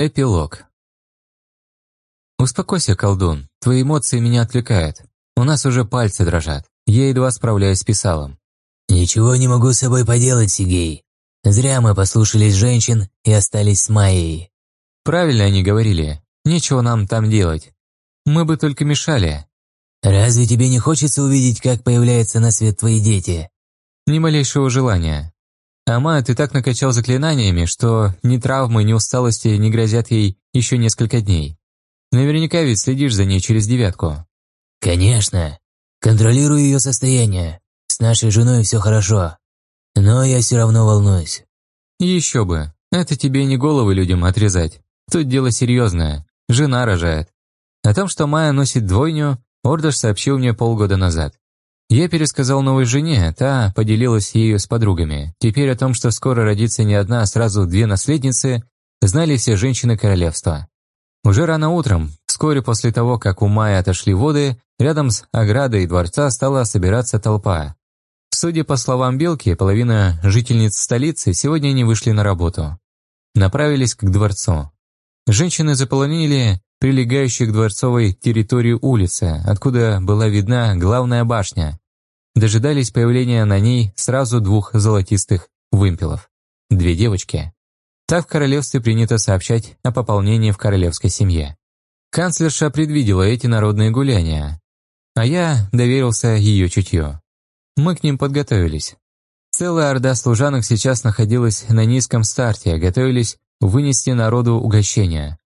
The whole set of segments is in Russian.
Эпилог. «Успокойся, колдун, твои эмоции меня отвлекают. У нас уже пальцы дрожат. Я едва справляюсь с писалом». «Ничего не могу с собой поделать, Сигей. Зря мы послушались женщин и остались с Майей». «Правильно они говорили. Нечего нам там делать. Мы бы только мешали». «Разве тебе не хочется увидеть, как появляются на свет твои дети?» «Ни малейшего желания. Ама, ты так накачал заклинаниями, что ни травмы, ни усталости не грозят ей еще несколько дней. Наверняка ведь следишь за ней через девятку». «Конечно. Контролирую ее состояние. С нашей женой все хорошо. Но я все равно волнуюсь». «Еще бы. Это тебе не головы людям отрезать. Тут дело серьезное. Жена рожает. О том, что Майя носит двойню, Ордаш сообщил мне полгода назад. Я пересказал новой жене, та поделилась ею с подругами. Теперь о том, что скоро родится не одна, а сразу две наследницы, знали все женщины королевства. Уже рано утром, вскоре после того, как у Майи отошли воды, рядом с оградой дворца стала собираться толпа. Судя по словам Белки, половина жительниц столицы сегодня не вышли на работу. Направились к дворцу. Женщины заполонили прилегающую к дворцовой территории улицы, откуда была видна главная башня. Дожидались появления на ней сразу двух золотистых вымпелов. Две девочки. Так в королевстве принято сообщать о пополнении в королевской семье. Канцлерша предвидела эти народные гуляния, а я доверился ее чутью. Мы к ним подготовились. Целая орда служанок сейчас находилась на низком старте, готовились вынести народу угощения.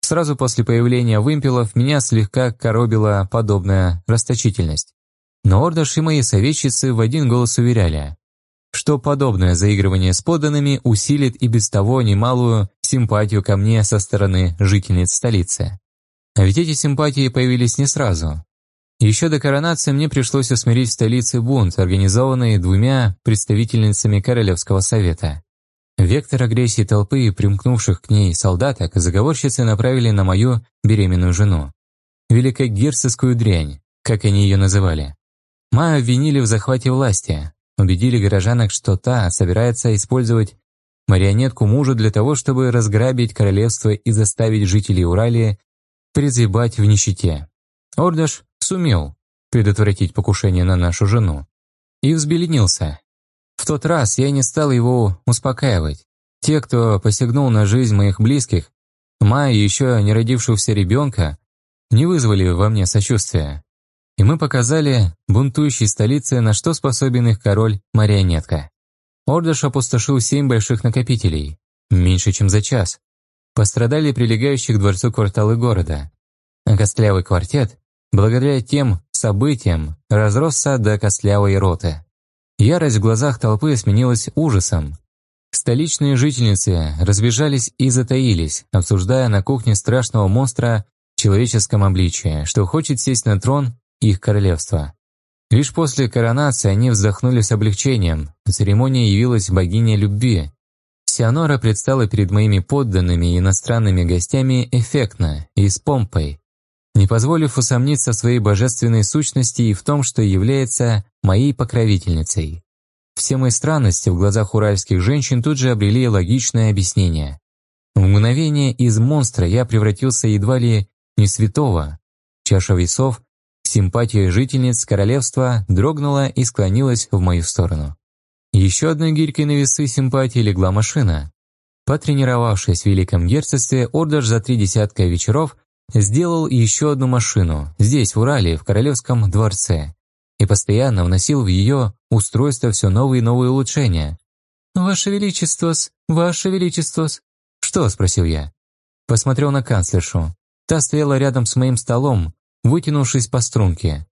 Сразу после появления вымпелов меня слегка коробила подобная расточительность. Но Ордаш и мои советчицы в один голос уверяли, что подобное заигрывание с подданными усилит и без того немалую симпатию ко мне со стороны жительниц столицы. А ведь эти симпатии появились не сразу. Еще до коронации мне пришлось усмирить в столице бунт, организованный двумя представительницами Королевского совета. Вектор агрессии толпы и примкнувших к ней солдаток заговорщицы направили на мою беременную жену. Великогерцогскую дрянь, как они ее называли. Маю обвинили в захвате власти, убедили горожанок, что та собирается использовать марионетку мужа для того, чтобы разграбить королевство и заставить жителей Уралии призябать в нищете. Ордаш сумел предотвратить покушение на нашу жену и взбеленился, в тот раз я не стал его успокаивать. Те, кто посягнул на жизнь моих близких, Майя еще не родившегося ребенка, не вызвали во мне сочувствия. И мы показали бунтующей столице, на что способен их король-марионетка. Ордыш опустошил семь больших накопителей, меньше чем за час. Пострадали прилегающие к дворцу кварталы города. А костлявый квартет, благодаря тем событиям, разросся до костлявой роты. Ярость в глазах толпы сменилась ужасом. Столичные жительницы разбежались и затаились, обсуждая на кухне страшного монстра в человеческом обличии, что хочет сесть на трон их королевства. Лишь после коронации они вздохнули с облегчением. На церемонии явилась богиня любви. Сианора предстала перед моими подданными и иностранными гостями эффектно и с помпой, не позволив усомниться в своей божественной сущности и в том, что является моей покровительницей. Все мои странности в глазах уральских женщин тут же обрели логичное объяснение. В мгновение из монстра я превратился едва ли не святого. Чаша весов, симпатия жительниц королевства дрогнула и склонилась в мою сторону. Еще одной гирькой на весы симпатии легла машина. Потренировавшись в Великом Герцогстве, Ордаш за три десятка вечеров Сделал еще одну машину, здесь, в Урале, в Королевском дворце, и постоянно вносил в ее устройство все новые и новые улучшения. «Ваше Величество-с, Ваше Величество-с!» «Что?» – спросил я. Посмотрел на канцлершу. Та стояла рядом с моим столом, вытянувшись по струнке.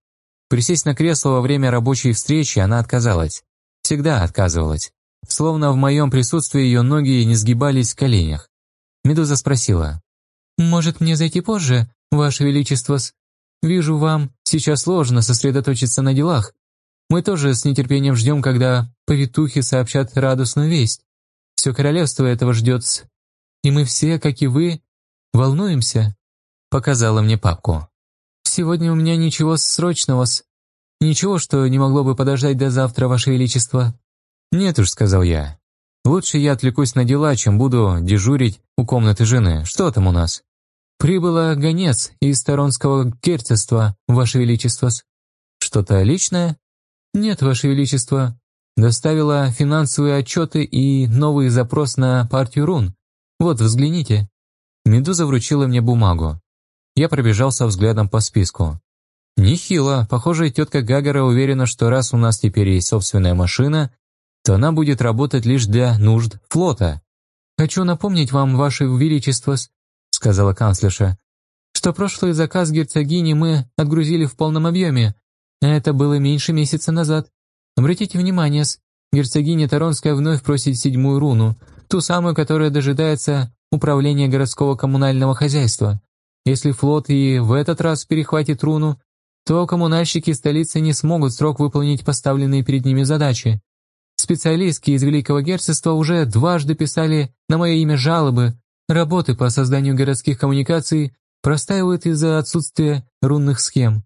Присесть на кресло во время рабочей встречи она отказалась. Всегда отказывалась. Словно в моем присутствии ее ноги не сгибались в коленях. Медуза спросила, «Может, мне зайти позже, Ваше Величество? Вижу, вам сейчас сложно сосредоточиться на делах. Мы тоже с нетерпением ждем, когда повитухи сообщат радостную весть. Все королевство этого ждет. И мы все, как и вы, волнуемся», — показала мне папку. «Сегодня у меня ничего срочного -с. Ничего, что не могло бы подождать до завтра, Ваше Величество». «Нет уж», — сказал я. Лучше я отвлекусь на дела, чем буду дежурить у комнаты жены. Что там у нас?» «Прибыло гонец из Торонского герцогства, Ваше Величество». «Что-то личное?» «Нет, Ваше Величество. Доставила финансовые отчеты и новый запрос на партию рун. Вот, взгляните». Медуза вручила мне бумагу. Я пробежался взглядом по списку. Нехило. Похоже, тетка Гагара уверена, что раз у нас теперь есть собственная машина, то она будет работать лишь для нужд флота. «Хочу напомнить вам, Ваше Величество», — сказала канцлерша, «что прошлый заказ герцогини мы отгрузили в полном объеме. Это было меньше месяца назад. Обратите внимание, герцогиня Таронская вновь просит седьмую руну, ту самую, которая дожидается управления городского коммунального хозяйства. Если флот и в этот раз перехватит руну, то коммунальщики столицы не смогут срок выполнить поставленные перед ними задачи. Специалистки из Великого Герцогства уже дважды писали на мое имя жалобы. Работы по созданию городских коммуникаций простаивают из-за отсутствия рунных схем.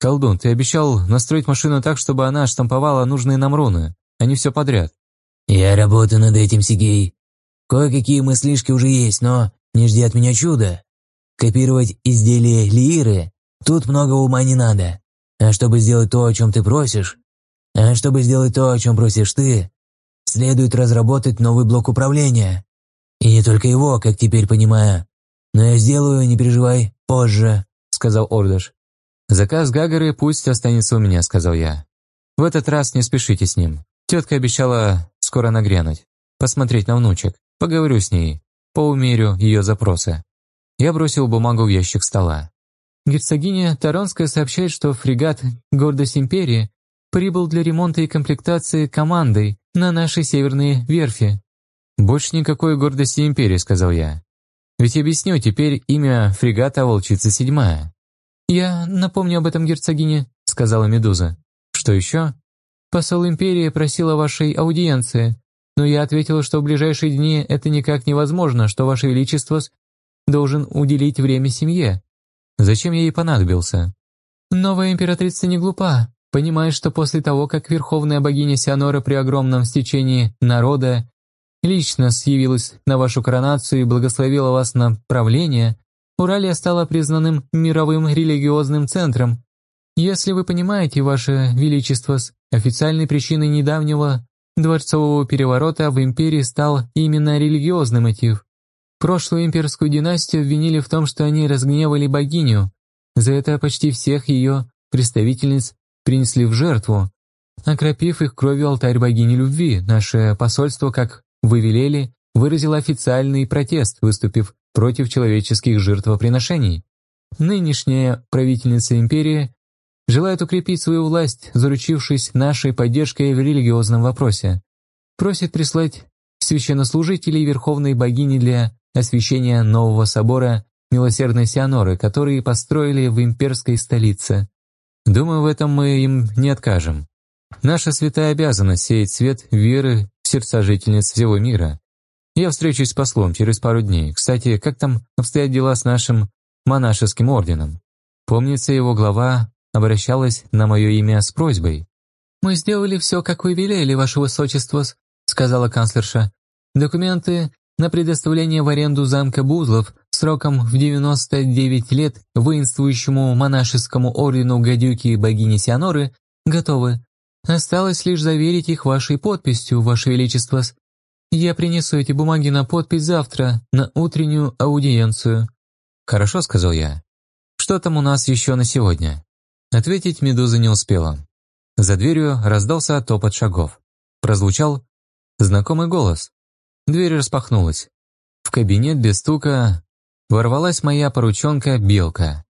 «Колдун, ты обещал настроить машину так, чтобы она штамповала нужные нам руны, а не все подряд». «Я работаю над этим, Сигей. Кое-какие мыслишки уже есть, но не жди от меня чуда. Копировать изделия Лииры тут много ума не надо. А чтобы сделать то, о чем ты просишь, а чтобы сделать то, о чем просишь ты, следует разработать новый блок управления. И не только его, как теперь понимаю. Но я сделаю, не переживай, позже», — сказал Ордыш. «Заказ Гагары пусть останется у меня», — сказал я. «В этот раз не спешите с ним. Тетка обещала скоро нагрянуть, посмотреть на внучек. Поговорю с ней, поумерю ее запросы». Я бросил бумагу в ящик стола. Герцогиня Таронская сообщает, что фрегат «Гордость Империи» прибыл для ремонта и комплектации командой на нашей северной верфи. «Больше никакой гордости Империи», — сказал я. «Ведь объясню, теперь имя фрегата «Волчица седьмая». «Я напомню об этом герцогине», — сказала Медуза. «Что еще?» «Посол Империи просила вашей аудиенции, но я ответила, что в ближайшие дни это никак невозможно, что Ваше Величество должен уделить время семье. Зачем я ей понадобился? Новая императрица не глупа, понимает, что после того, как верховная богиня Сианора при огромном стечении народа лично съявилась на вашу коронацию и благословила вас на правление, Уралия стала признанным мировым религиозным центром. Если вы понимаете, Ваше Величество, официальной причиной недавнего дворцового переворота в империи стал именно религиозный мотив. Прошлую имперскую династию обвинили в том, что они разгневали богиню. За это почти всех ее представительниц принесли в жертву, окропив их кровью алтарь богини любви. Наше посольство, как вы велели, выразило официальный протест, выступив против человеческих жертвоприношений. Нынешняя правительница империи желает укрепить свою власть, заручившись нашей поддержкой в религиозном вопросе. Просит прислать священнослужителей Верховной Богини для освящения нового собора Милосердной Сианоры, который построили в имперской столице. Думаю, в этом мы им не откажем. Наша святая обязанность сеять свет веры в сердца жительниц всего мира. Я встречусь с послом через пару дней. Кстати, как там обстоят дела с нашим монашеским орденом? Помнится, его глава обращалась на мое имя с просьбой. «Мы сделали все, как вы велели, ваше высочество», — сказала канцлерша. «Документы на предоставление в аренду замка Бузлов сроком в 99 лет воинствующему монашескому ордену гадюки богини Сианоры готовы. Осталось лишь заверить их вашей подписью, ваше величество. Я принесу эти бумаги на подпись завтра, на утреннюю аудиенцию». «Хорошо», — сказал я. «Что там у нас еще на сегодня?» Ответить Медуза не успела. За дверью раздался топот шагов. Прозвучал знакомый голос. Дверь распахнулась. В кабинет без стука ворвалась моя порученка Белка.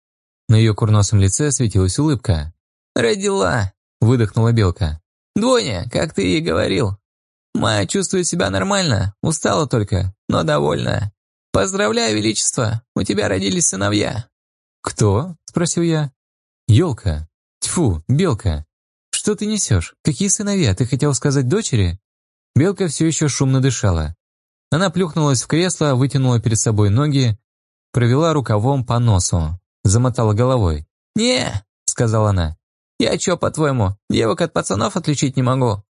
На ее курносом лице светилась улыбка. «Родила!» – выдохнула Белка. «Двойня, как ты и говорил. Майя чувствует себя нормально, устала только, но довольна. Поздравляю, Величество, у тебя родились сыновья». «Кто?» – спросил я. «Елка. Тьфу, Белка. Что ты несешь? Какие сыновья? Ты хотел сказать дочери?» Белка все еще шумно дышала. Она плюхнулась в кресло, вытянула перед собой ноги, провела рукавом по носу, замотала головой. «Не», — сказала она, — «я чё, по-твоему, девок от пацанов отличить не могу?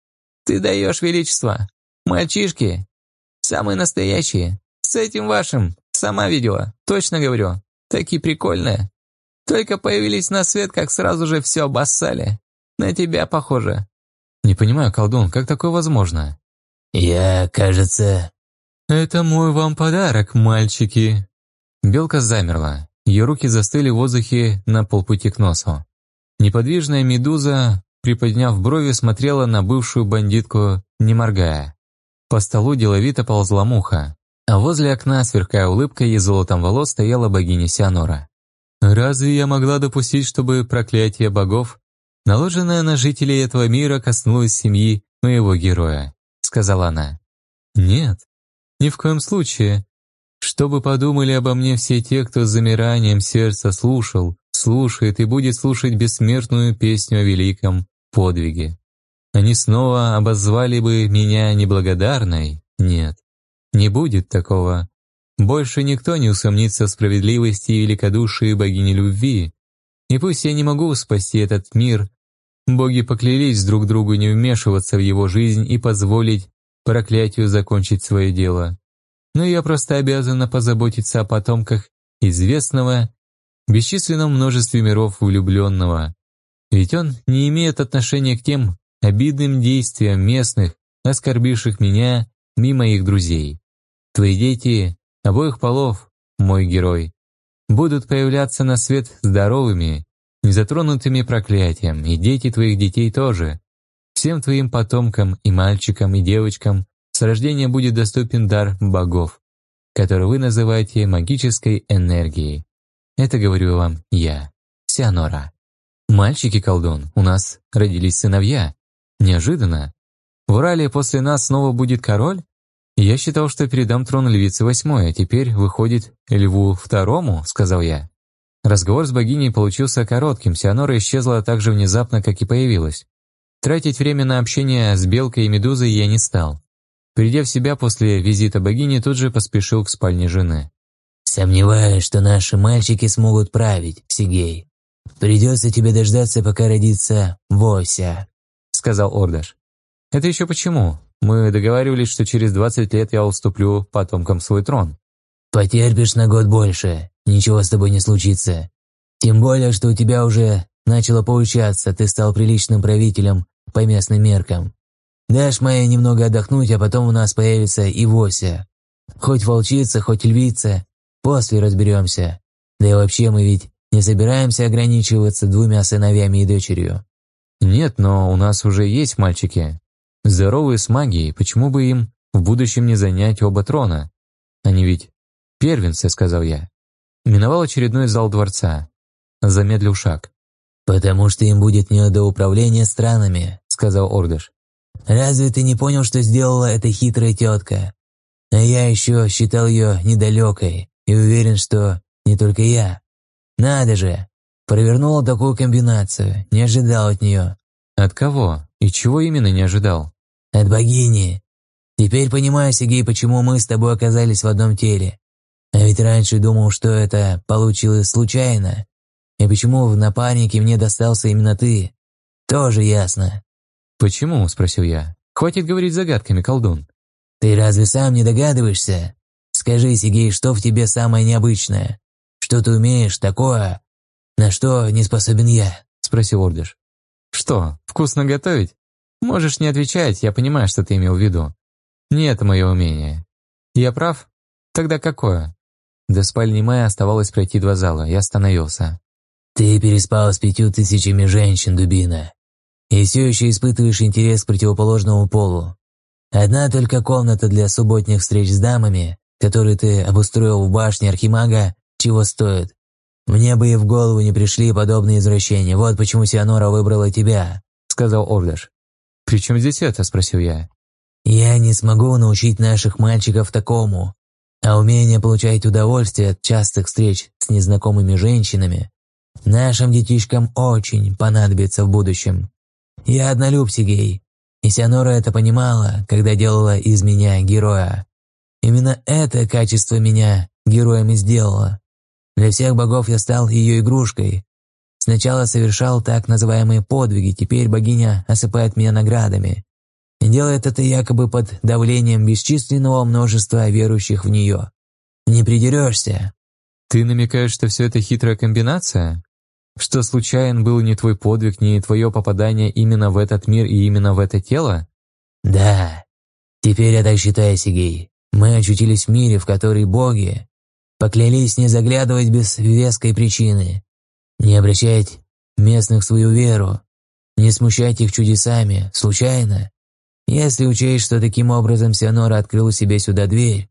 Ты даешь величество. Мальчишки, Самые настоящие. С этим вашим. Сама видела. Точно говорю. Такие прикольные. Только появились на свет, как сразу же все обоссали. На тебя похоже. Не понимаю, колдун, как такое возможно? Я, кажется... Это мой вам подарок, мальчики. Белка замерла. Ее руки застыли в воздухе на полпути к носу. Неподвижная медуза, приподняв брови, смотрела на бывшую бандитку, не моргая. По столу деловито ползла муха, а возле окна, сверкая улыбкой и золотом волос, стояла богиня Сианора. «Разве я могла допустить, чтобы проклятие богов, наложенное на жителей этого мира, коснулось семьи моего героя?» — сказала она. «Нет, ни в коем случае. Чтобы подумали обо мне все те, кто с замиранием сердца слушал, слушает и будет слушать бессмертную песню о великом подвиге. Они снова обозвали бы меня неблагодарной? Нет, не будет такого. Больше никто не усомнится в справедливости и великодушии богини любви. И пусть я не могу спасти этот мир, боги поклялись друг другу не вмешиваться в его жизнь и позволить проклятию закончить свое дело но я просто обязана позаботиться о потомках известного, бесчисленном множестве миров влюбленного. Ведь он не имеет отношения к тем обидным действиям местных, оскорбивших меня мимо их друзей. Твои дети обоих полов, мой герой, будут появляться на свет здоровыми, незатронутыми проклятием, и дети твоих детей тоже. Всем твоим потомкам и мальчикам, и девочкам с рождения будет доступен дар богов, который вы называете магической энергией. Это говорю вам я, Сианора. Мальчики-колдун, у нас родились сыновья. Неожиданно. В Урале после нас снова будет король? Я считал, что передам трон львице восьмой, а теперь, выходит, льву второму, сказал я. Разговор с богиней получился коротким, Сианора исчезла так же внезапно, как и появилась. Тратить время на общение с Белкой и Медузой я не стал. Придя в себя после визита богини, тут же поспешил к спальне жены. «Сомневаюсь, что наши мальчики смогут править, Сигей. Придется тебе дождаться, пока родится Вося», — сказал Ордаш. «Это еще почему? Мы договаривались, что через 20 лет я уступлю потомкам свой трон». «Потерпишь на год больше, ничего с тобой не случится. Тем более, что у тебя уже начало получаться, ты стал приличным правителем по местным меркам. Дашь Майе немного отдохнуть, а потом у нас появится и Вося. Хоть волчица, хоть львица, после разберемся. Да и вообще мы ведь не собираемся ограничиваться двумя сыновьями и дочерью». «Нет, но у нас уже есть мальчики. Здоровые с магией, почему бы им в будущем не занять оба трона? Они ведь первенцы», — сказал я. Миновал очередной зал дворца. Замедлил шаг. «Потому что им будет не до управления странами», — сказал Ордыш. Разве ты не понял, что сделала эта хитрая тетка? А я еще считал ее недалекой и уверен, что не только я. Надо же, провернула такую комбинацию, не ожидал от нее. От кого? И чего именно не ожидал? От богини. Теперь понимаю, Сергей, почему мы с тобой оказались в одном теле. А ведь раньше думал, что это получилось случайно. И почему в напарнике мне достался именно ты? Тоже ясно. «Почему?» – спросил я. «Хватит говорить загадками, колдун». «Ты разве сам не догадываешься? Скажи, Сигей, что в тебе самое необычное? Что ты умеешь такое, на что не способен я?» – спросил Ордыш. «Что, вкусно готовить? Можешь не отвечать, я понимаю, что ты имел в виду. Не это мое умение. Я прав? Тогда какое?» До спальни Майя оставалось пройти два зала, я остановился. «Ты переспал с пятью тысячами женщин, дубина и все еще испытываешь интерес к противоположному полу. Одна только комната для субботних встреч с дамами, которые ты обустроил в башне Архимага, чего стоит. Мне бы и в голову не пришли подобные извращения, вот почему Сианора выбрала тебя», — сказал Ордаш. «При чем здесь это?» — спросил я. «Я не смогу научить наших мальчиков такому, а умение получать удовольствие от частых встреч с незнакомыми женщинами нашим детишкам очень понадобится в будущем. Я однолюб, Сигей. И Сианора это понимала, когда делала из меня героя. Именно это качество меня героем и сделало. Для всех богов я стал ее игрушкой. Сначала совершал так называемые подвиги, теперь богиня осыпает меня наградами. Делает это якобы под давлением бесчисленного множества верующих в нее. Не придерешься. Ты намекаешь, что все это хитрая комбинация? Что случайен был не твой подвиг, не твое попадание именно в этот мир и именно в это тело? Да. Теперь я так считаю, Сигей. Мы очутились в мире, в который боги поклялись не заглядывать без веской причины, не обращать местных в свою веру, не смущать их чудесами, случайно. Если учесть, что таким образом Сианора открыл себе сюда дверь,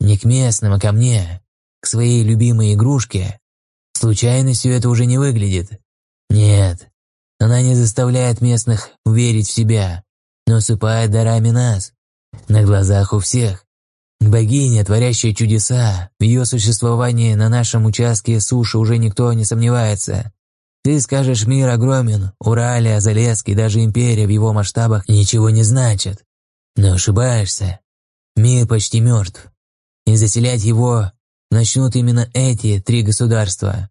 не к местным, а ко мне, к своей любимой игрушке, случайностью это уже не выглядит. Нет, она не заставляет местных верить в себя, но усыпает дарами нас, на глазах у всех. Богиня, творящая чудеса, в ее существовании на нашем участке суши уже никто не сомневается. Ты скажешь, мир огромен, Уралия, Залесский, даже империя в его масштабах ничего не значит. Но ошибаешься. Мир почти мертв. И заселять его начнут именно эти три государства,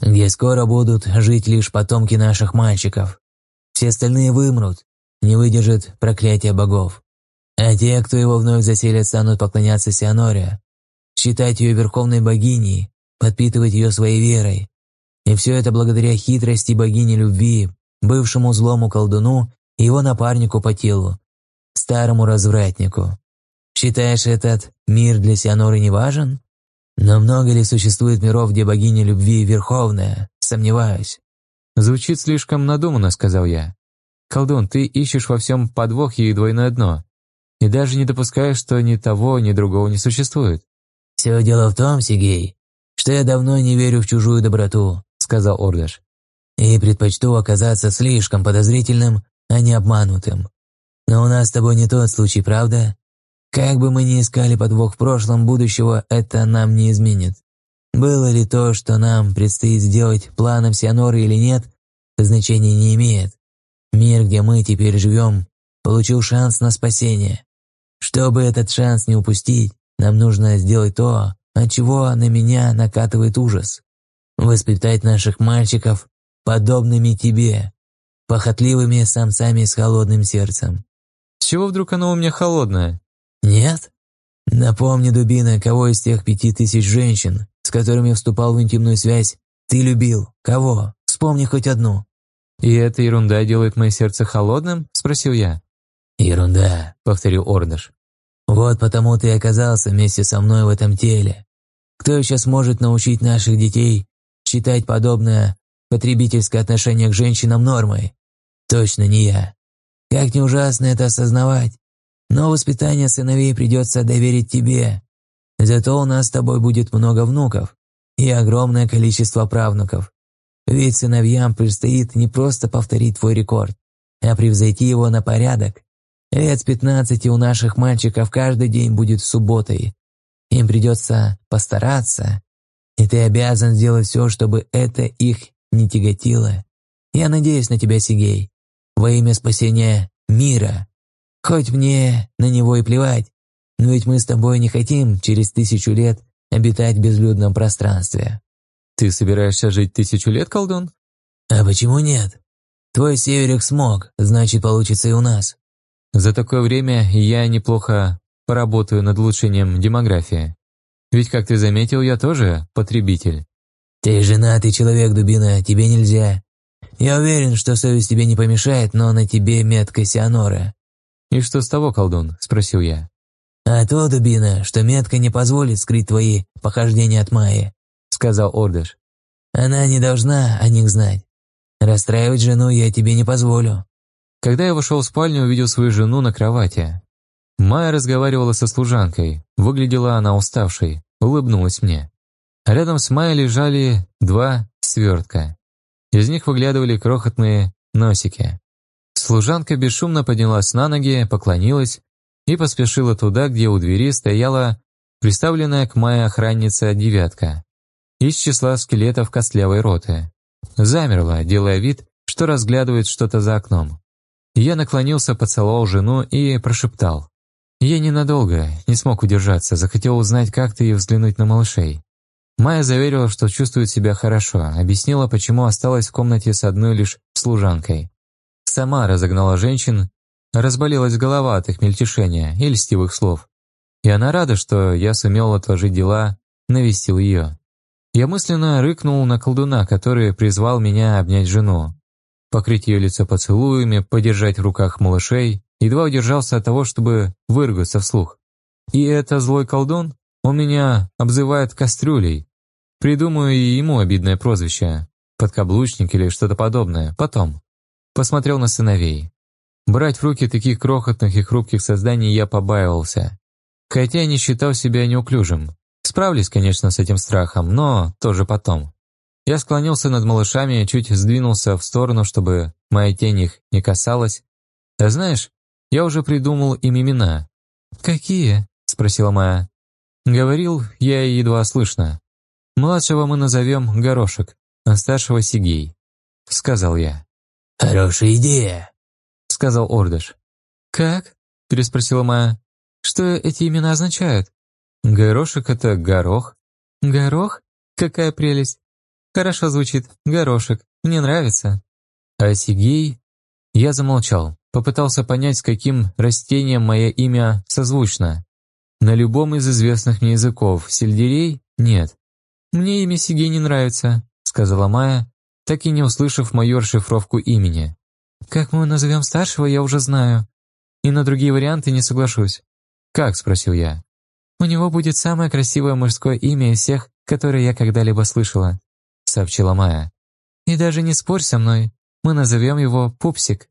где скоро будут жить лишь потомки наших мальчиков. Все остальные вымрут, не выдержат проклятия богов. А те, кто его вновь заселят, станут поклоняться Сианоре, считать ее верховной богиней, подпитывать ее своей верой, и все это благодаря хитрости богини любви, бывшему злому колдуну и его напарнику по телу, старому развратнику. Считаешь, этот мир для Сианоры не важен? Но много ли существует миров, где богиня любви верховная? Сомневаюсь. Звучит слишком надуманно, сказал я. Колдун, ты ищешь во всем подвох и двойное дно. И даже не допускаешь, что ни того, ни другого не существует. Все дело в том, Сигей, что я давно не верю в чужую доброту сказал Ордыш. «И предпочту оказаться слишком подозрительным, а не обманутым. Но у нас с тобой не тот случай, правда? Как бы мы ни искали подвох в прошлом, будущего это нам не изменит. Было ли то, что нам предстоит сделать планом Сианоры или нет, значения не имеет. Мир, где мы теперь живем, получил шанс на спасение. Чтобы этот шанс не упустить, нам нужно сделать то, от чего на меня накатывает ужас воспитать наших мальчиков подобными тебе, похотливыми самцами с холодным сердцем. С чего вдруг оно у меня холодное? Нет? Напомни, Дубина, кого из тех пяти тысяч женщин, с которыми вступал в интимную связь, ты любил? Кого? Вспомни хоть одну. «И эта ерунда делает мое сердце холодным?» – спросил я. «Ерунда», – повторил Ордыш. «Вот потому ты оказался вместе со мной в этом теле. Кто сейчас может научить наших детей считать подобное потребительское отношение к женщинам нормой. Точно не я. Как не ужасно это осознавать. Но воспитание сыновей придется доверить тебе. Зато у нас с тобой будет много внуков и огромное количество правнуков. Ведь сыновьям предстоит не просто повторить твой рекорд, а превзойти его на порядок. Лет с пятнадцати у наших мальчиков каждый день будет субботой. Им придется постараться, и ты обязан сделать все, чтобы это их не тяготило. Я надеюсь на тебя, Сигей, во имя спасения мира. Хоть мне на него и плевать, но ведь мы с тобой не хотим через тысячу лет обитать в безлюдном пространстве. Ты собираешься жить тысячу лет, колдун? А почему нет? Твой северик смог, значит, получится и у нас. За такое время я неплохо поработаю над улучшением демографии. Ведь, как ты заметил, я тоже потребитель. Ты женатый человек, Дубина, тебе нельзя. Я уверен, что совесть тебе не помешает, но на тебе метка Сианора. И что с того, колдун? Спросил я. А то, Дубина, что метка не позволит скрыть твои похождения от Майи, сказал Ордыш. Она не должна о них знать. Расстраивать жену я тебе не позволю. Когда я вошел в спальню, увидел свою жену на кровати. Майя разговаривала со служанкой. Выглядела она уставшей улыбнулась мне. Рядом с Майей лежали два свертка. Из них выглядывали крохотные носики. Служанка бесшумно поднялась на ноги, поклонилась и поспешила туда, где у двери стояла приставленная к Майе охранница девятка из числа скелетов костлявой роты. Замерла, делая вид, что разглядывает что-то за окном. Я наклонился, поцеловал жену и прошептал. Я ненадолго, не смог удержаться, захотел узнать, как ты и взглянуть на малышей. Майя заверила, что чувствует себя хорошо, объяснила, почему осталась в комнате с одной лишь служанкой. Сама разогнала женщин разболелась голова от их мельтешения и льстивых слов. И она рада, что я сумел отложить дела, навестил ее. Я мысленно рыкнул на колдуна, который призвал меня обнять жену, покрыть ее лицо поцелуями, подержать в руках малышей, едва удержался от того, чтобы выругаться вслух. И это злой колдун? Он меня обзывает кастрюлей. Придумаю ему обидное прозвище. Подкаблучник или что-то подобное. Потом. Посмотрел на сыновей. Брать в руки таких крохотных и хрупких созданий я побаивался. Хотя и не считал себя неуклюжим. Справлюсь, конечно, с этим страхом, но тоже потом. Я склонился над малышами, чуть сдвинулся в сторону, чтобы моя тень их не касалась. А знаешь, я уже придумал им имена. «Какие?» – спросила Майя. Говорил я едва слышно. «Младшего мы назовем Горошек, а старшего Сигей», – сказал я. «Хорошая идея», – сказал Ордыш. «Как?» – переспросила Майя. «Что эти имена означают?» «Горошек – это горох». «Горох? Какая прелесть! Хорошо звучит. Горошек. Мне нравится». А Сигей... Я замолчал, попытался понять, с каким растением мое имя созвучно. На любом из известных мне языков. Сельдерей? Нет. «Мне имя Сигей не нравится», — сказала Майя, так и не услышав мою расшифровку имени. «Как мы назовем старшего, я уже знаю. И на другие варианты не соглашусь». «Как?» — спросил я. «У него будет самое красивое мужское имя из всех, которые я когда-либо слышала», — сообщила Майя. «И даже не спорь со мной, мы назовем его Пупсик».